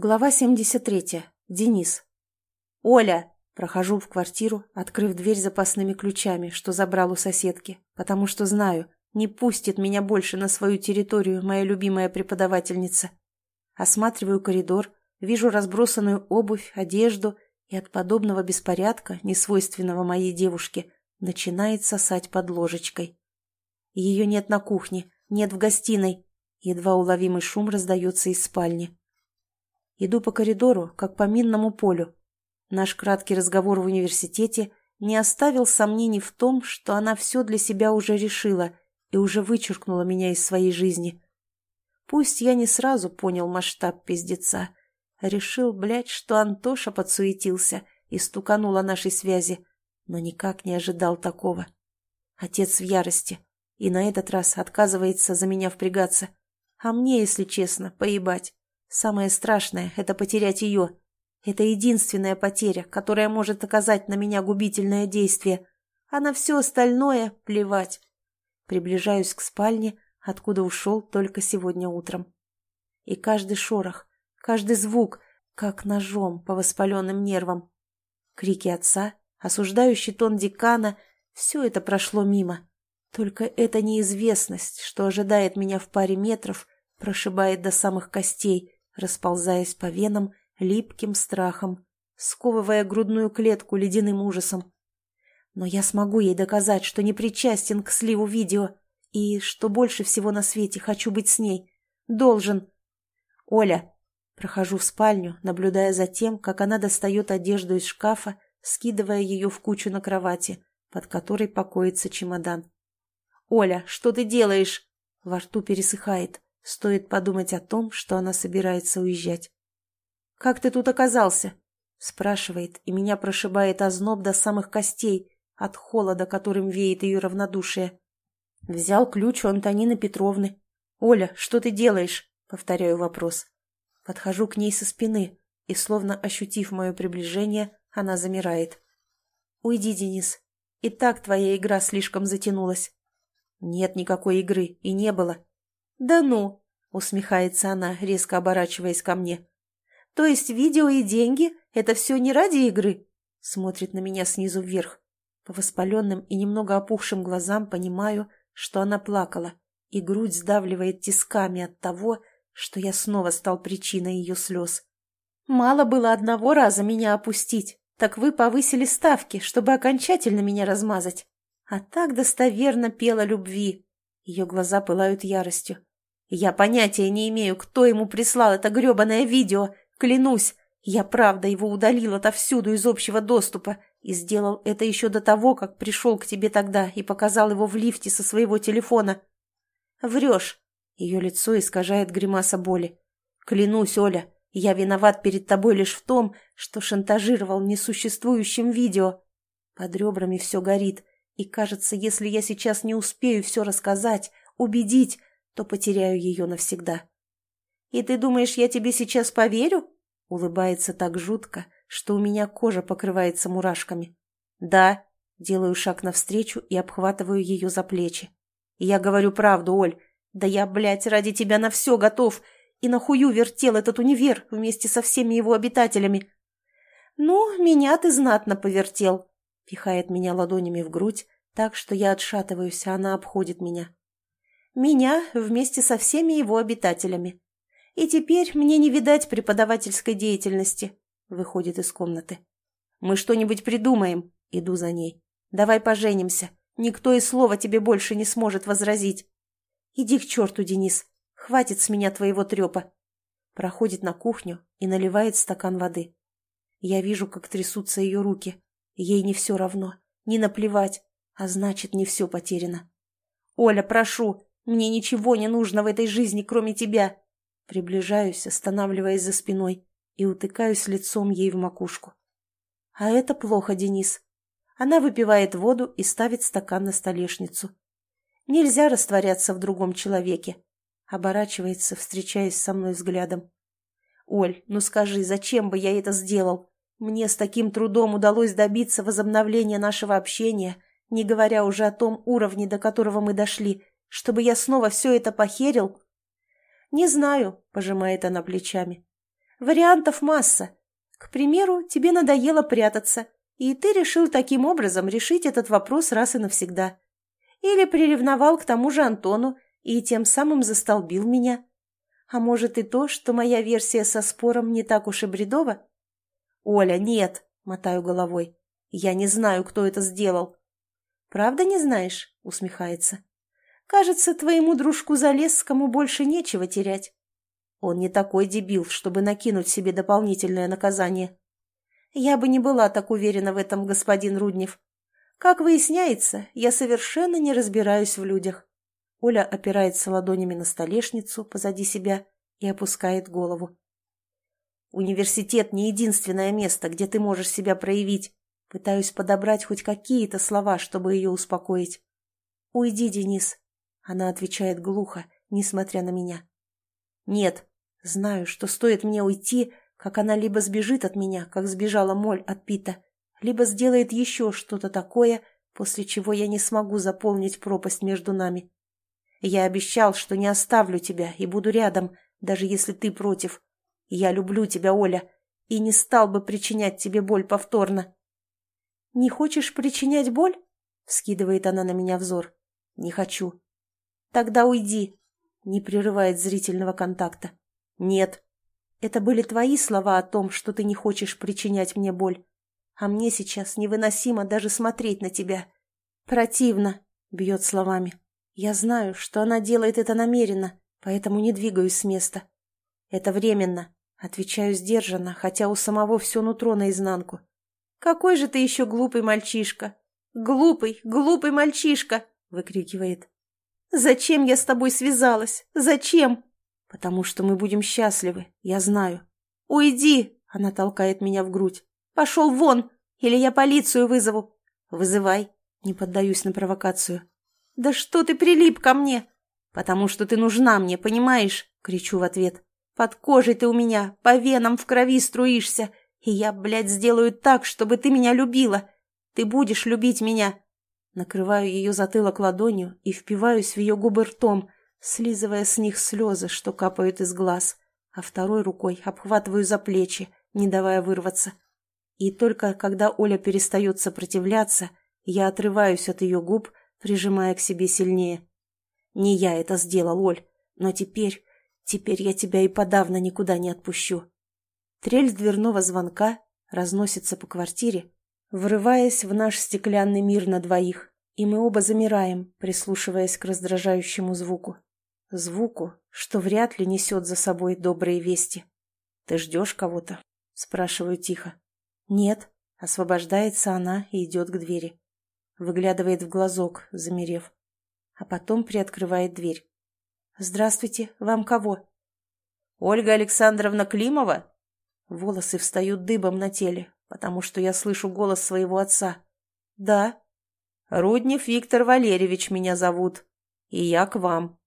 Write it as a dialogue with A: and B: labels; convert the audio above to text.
A: Глава 73. Денис. «Оля!» Прохожу в квартиру, открыв дверь запасными ключами, что забрал у соседки, потому что знаю, не пустит меня больше на свою территорию моя любимая преподавательница. Осматриваю коридор, вижу разбросанную обувь, одежду, и от подобного беспорядка, несвойственного моей девушке, начинает сосать под ложечкой. Ее нет на кухне, нет в гостиной. Едва уловимый шум раздается из спальни. Иду по коридору, как по минному полю. Наш краткий разговор в университете не оставил сомнений в том, что она все для себя уже решила и уже вычеркнула меня из своей жизни. Пусть я не сразу понял масштаб пиздеца. Решил, блядь, что Антоша подсуетился и стуканул о нашей связи, но никак не ожидал такого. Отец в ярости и на этот раз отказывается за меня впрягаться. А мне, если честно, поебать. Самое страшное — это потерять ее. Это единственная потеря, которая может оказать на меня губительное действие. А на все остальное — плевать. Приближаюсь к спальне, откуда ушел только сегодня утром. И каждый шорох, каждый звук, как ножом по воспаленным нервам. Крики отца, осуждающий тон декана — все это прошло мимо. Только эта неизвестность, что ожидает меня в паре метров, прошибает до самых костей — расползаясь по венам липким страхом, сковывая грудную клетку ледяным ужасом. Но я смогу ей доказать, что не причастен к сливу видео и что больше всего на свете хочу быть с ней. Должен. Оля. Прохожу в спальню, наблюдая за тем, как она достает одежду из шкафа, скидывая ее в кучу на кровати, под которой покоится чемодан. «Оля, что ты делаешь?» Во рту пересыхает. Стоит подумать о том, что она собирается уезжать. «Как ты тут оказался?» Спрашивает, и меня прошибает озноб до самых костей, от холода, которым веет ее равнодушие. Взял ключ у Антонины Петровны. «Оля, что ты делаешь?» Повторяю вопрос. Подхожу к ней со спины, и, словно ощутив мое приближение, она замирает. «Уйди, Денис. И так твоя игра слишком затянулась». «Нет никакой игры, и не было. «Да ну!» — усмехается она, резко оборачиваясь ко мне. «То есть видео и деньги — это все не ради игры?» Смотрит на меня снизу вверх. По воспаленным и немного опухшим глазам понимаю, что она плакала, и грудь сдавливает тисками от того, что я снова стал причиной ее слез. «Мало было одного раза меня опустить, так вы повысили ставки, чтобы окончательно меня размазать. А так достоверно пела любви». Ее глаза пылают яростью. Я понятия не имею, кто ему прислал это гребаное видео. Клянусь, я правда его удалил отовсюду из общего доступа и сделал это еще до того, как пришел к тебе тогда и показал его в лифте со своего телефона. Врешь. Ее лицо искажает гримаса боли. Клянусь, Оля, я виноват перед тобой лишь в том, что шантажировал несуществующим видео. Под ребрами все горит, и кажется, если я сейчас не успею все рассказать, убедить, то потеряю ее навсегда. «И ты думаешь, я тебе сейчас поверю?» Улыбается так жутко, что у меня кожа покрывается мурашками. «Да», делаю шаг навстречу и обхватываю ее за плечи. «Я говорю правду, Оль. Да я, блядь, ради тебя на все готов. И на хую вертел этот универ вместе со всеми его обитателями». «Ну, меня ты знатно повертел», — пихает меня ладонями в грудь, так что я отшатываюсь, а она обходит меня. Меня вместе со всеми его обитателями. И теперь мне не видать преподавательской деятельности. Выходит из комнаты. Мы что-нибудь придумаем. Иду за ней. Давай поженимся. Никто и слова тебе больше не сможет возразить. Иди к черту, Денис. Хватит с меня твоего трепа. Проходит на кухню и наливает стакан воды. Я вижу, как трясутся ее руки. Ей не все равно, не наплевать, а значит, не все потеряно. «Оля, прошу, мне ничего не нужно в этой жизни, кроме тебя. Приближаюсь, останавливаясь за спиной, и утыкаюсь лицом ей в макушку. А это плохо, Денис. Она выпивает воду и ставит стакан на столешницу. Нельзя растворяться в другом человеке. Оборачивается, встречаясь со мной взглядом. «Оль, ну скажи, зачем бы я это сделал? Мне с таким трудом удалось добиться возобновления нашего общения, не говоря уже о том уровне, до которого мы дошли, чтобы я снова все это похерил? Не знаю, пожимает она плечами. Вариантов масса. К примеру, тебе надоело прятаться, и ты решил таким образом решить этот вопрос раз и навсегда. Или приревновал к тому же Антону и тем самым застолбил меня. А может и то, что моя версия со спором не так уж и бредова? Оля, нет, мотаю головой. Я не знаю, кто это сделал. Правда не знаешь? Усмехается. Кажется, твоему дружку Залесскому больше нечего терять. Он не такой дебил, чтобы накинуть себе дополнительное наказание. Я бы не была так уверена в этом, господин Руднев. Как выясняется, я совершенно не разбираюсь в людях. Оля опирается ладонями на столешницу позади себя и опускает голову. Университет не единственное место, где ты можешь себя проявить. Пытаюсь подобрать хоть какие-то слова, чтобы ее успокоить. «Уйди, Денис», — она отвечает глухо, несмотря на меня. «Нет, знаю, что стоит мне уйти, как она либо сбежит от меня, как сбежала Моль от Пита, либо сделает еще что-то такое, после чего я не смогу заполнить пропасть между нами. Я обещал, что не оставлю тебя и буду рядом, даже если ты против. Я люблю тебя, Оля, и не стал бы причинять тебе боль повторно. «Не хочешь причинять боль?» — вскидывает она на меня взор. «Не хочу». «Тогда уйди», — не прерывает зрительного контакта. «Нет». «Это были твои слова о том, что ты не хочешь причинять мне боль. А мне сейчас невыносимо даже смотреть на тебя. Противно», — бьет словами. «Я знаю, что она делает это намеренно, поэтому не двигаюсь с места. Это временно», — отвечаю сдержанно, хотя у самого все нутро наизнанку. «Какой же ты еще глупый мальчишка! Глупый, глупый мальчишка!» — выкрикивает. «Зачем я с тобой связалась? Зачем?» «Потому что мы будем счастливы, я знаю». «Уйди!» — она толкает меня в грудь. «Пошел вон! Или я полицию вызову!» «Вызывай!» — не поддаюсь на провокацию. «Да что ты прилип ко мне?» «Потому что ты нужна мне, понимаешь?» — кричу в ответ. «Под кожей ты у меня, по венам в крови струишься, и я, блядь, сделаю так, чтобы ты меня любила. Ты будешь любить меня. Накрываю ее затылок ладонью и впиваюсь в ее губы ртом, слизывая с них слезы, что капают из глаз, а второй рукой обхватываю за плечи, не давая вырваться. И только когда Оля перестает сопротивляться, я отрываюсь от ее губ, прижимая к себе сильнее. Не я это сделал, Оль, но теперь, теперь я тебя и подавно никуда не отпущу. Трель дверного звонка разносится по квартире, врываясь в наш стеклянный мир на двоих, и мы оба замираем, прислушиваясь к раздражающему звуку. Звуку, что вряд ли несет за собой добрые вести. «Ты ждешь кого-то?» — спрашиваю тихо. «Нет», — освобождается она и идет к двери. Выглядывает в глазок, замерев. А потом приоткрывает дверь. «Здравствуйте, вам кого?» «Ольга Александровна Климова?» Волосы встают дыбом на теле, потому что я слышу голос своего отца. «Да». «Руднев Виктор Валерьевич меня зовут. И я к вам».